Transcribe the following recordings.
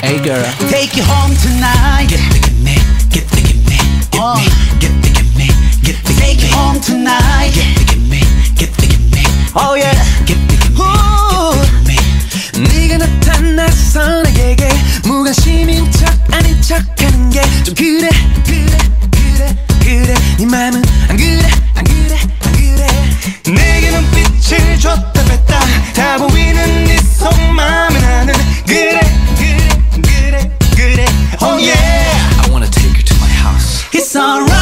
Hey girl. Take you home tonight. Get the get me, get the get me, get oh. me, get the get me, get the Take you home tonight. Get the get me, get the get me. Oh yeah. alright.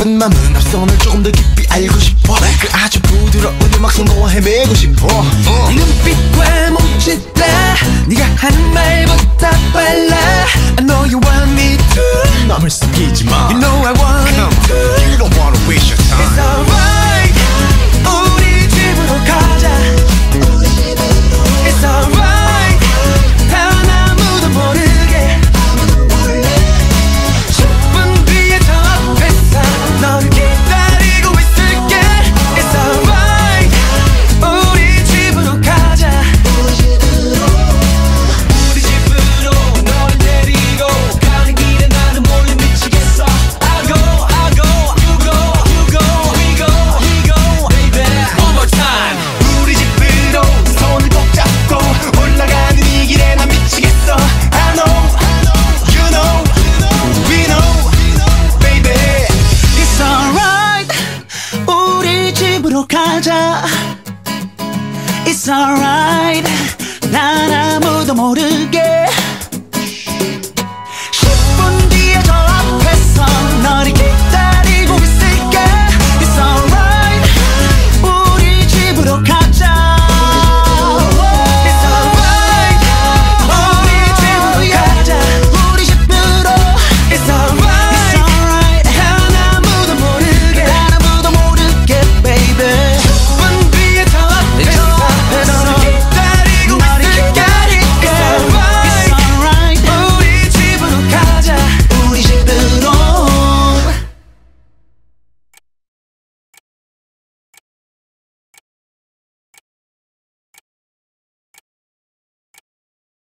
은 마음은 앞서 널 조금 더 깊이 알고 싶어. 그 아주 부드러운 음악성 너와 헤매고 싶어. 네 눈빛과 몸짓 다 네가 하는 말보다 빨라. I know you want me to. 남을 숨기지 마. You know 맞아 It's alright 난 아무도 모르게